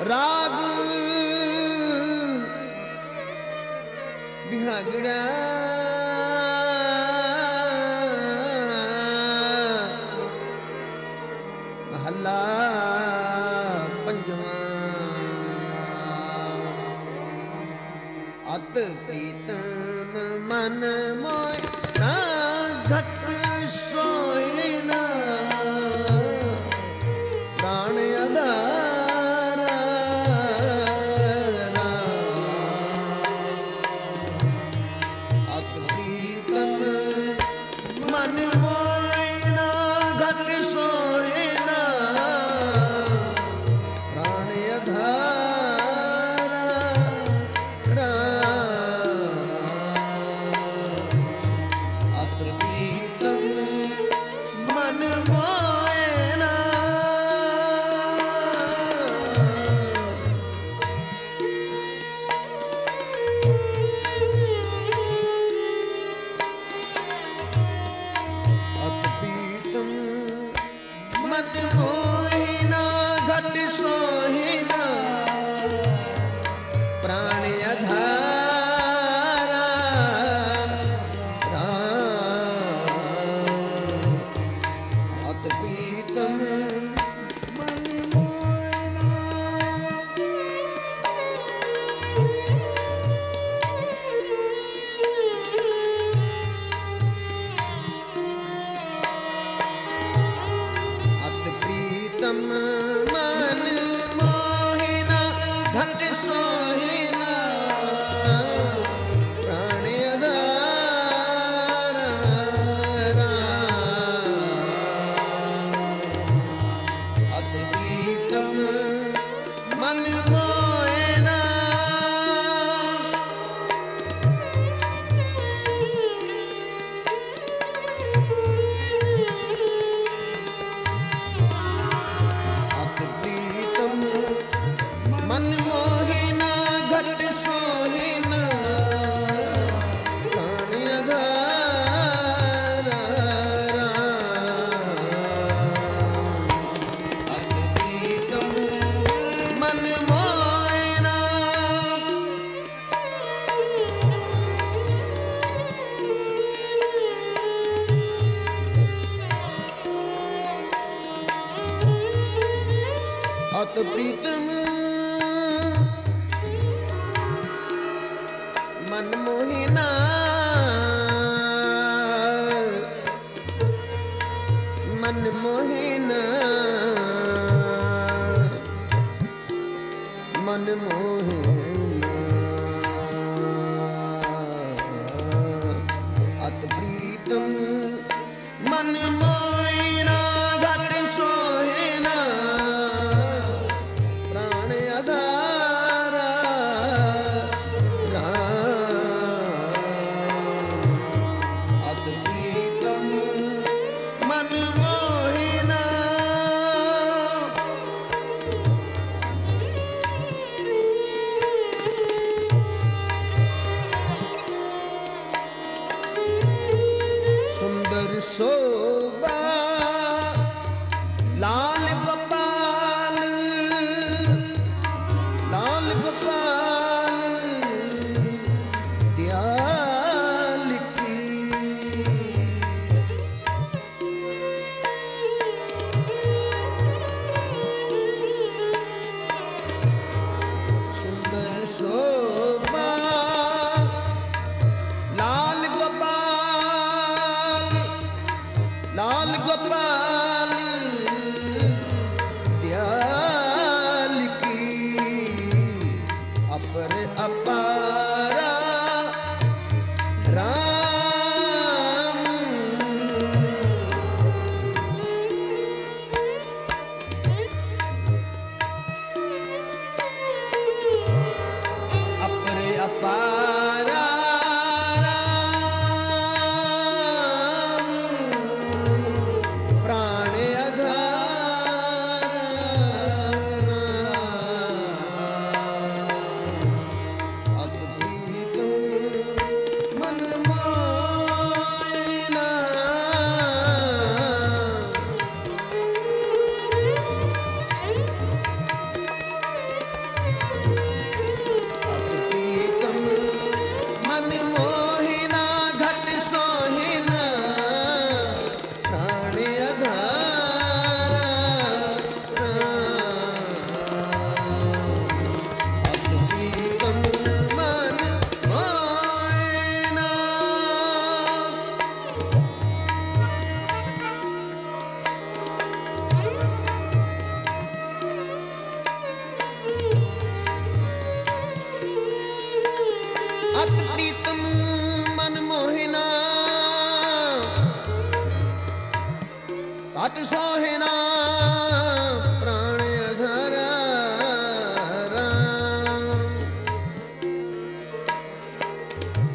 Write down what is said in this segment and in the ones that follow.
ਰਾਗ ਬਿਹਾਗੜਾ dentro ਮਨ ਮੋਹਿਨਾ ਘਟ ਸੋਹਿਨਾ ਮਨ ਮੋਹਿਨਾ ਅਤ ਪ੍ਰੀਤਮ ਪ੍ਰੀਤਮ ਮਨ ਮਾ So.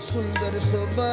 सुंदर सोबा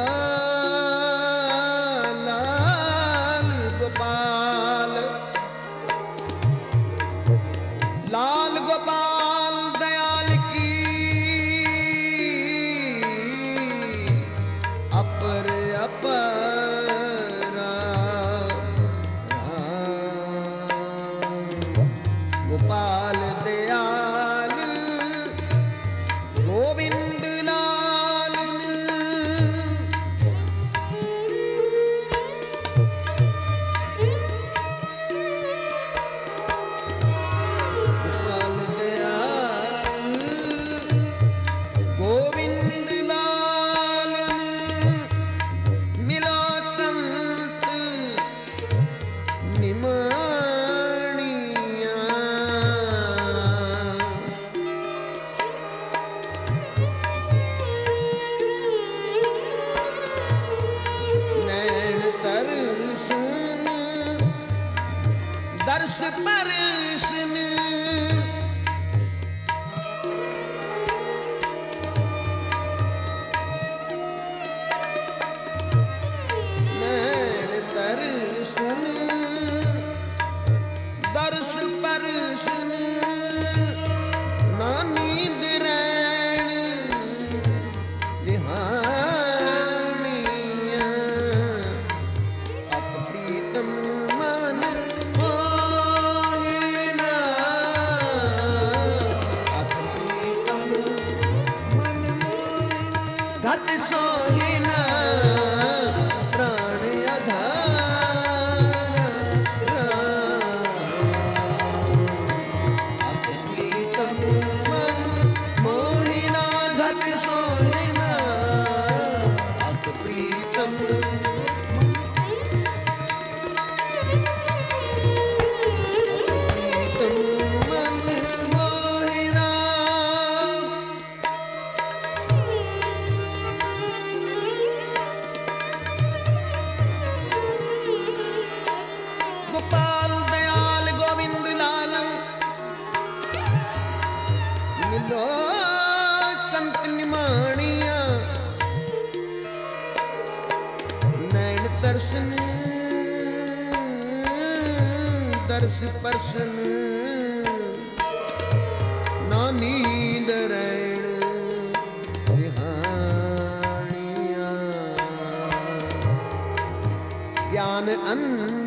ਤਰਸ ਪਰਸਨ। ਨਾ ਨੀਂਦ ਰਹਿਣ ਜਹਾਨੀਆਂ ਗਿਆਨ ਅੰਨ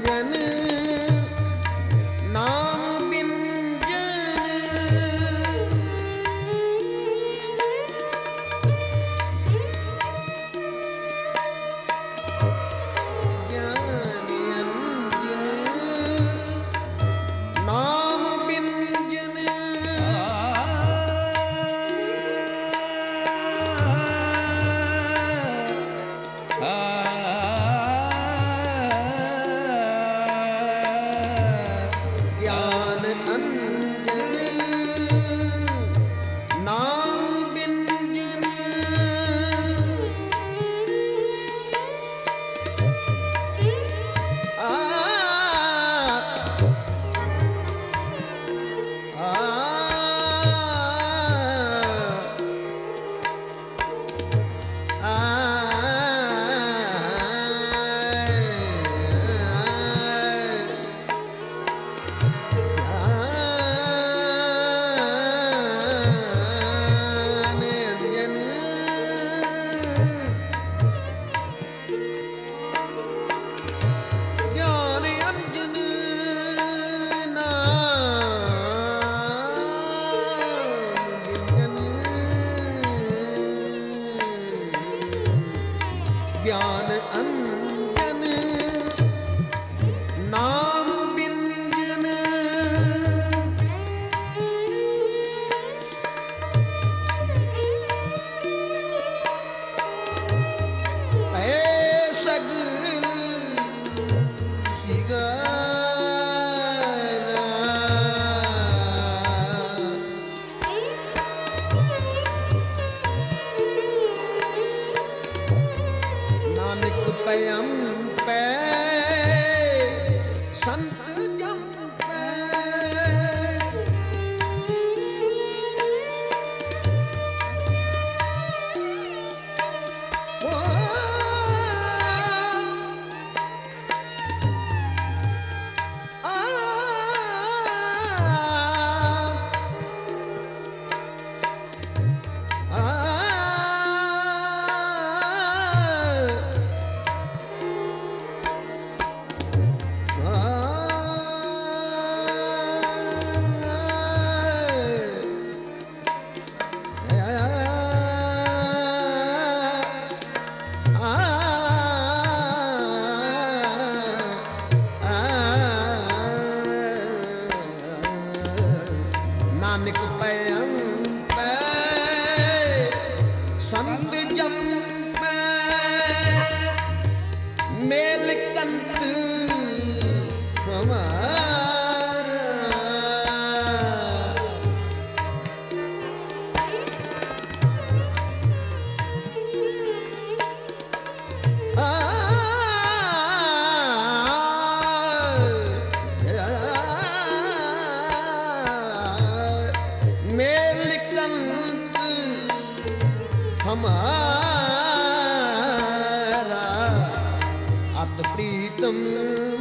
கண்டு அம்மா ਪ੍ਰੀਤਮ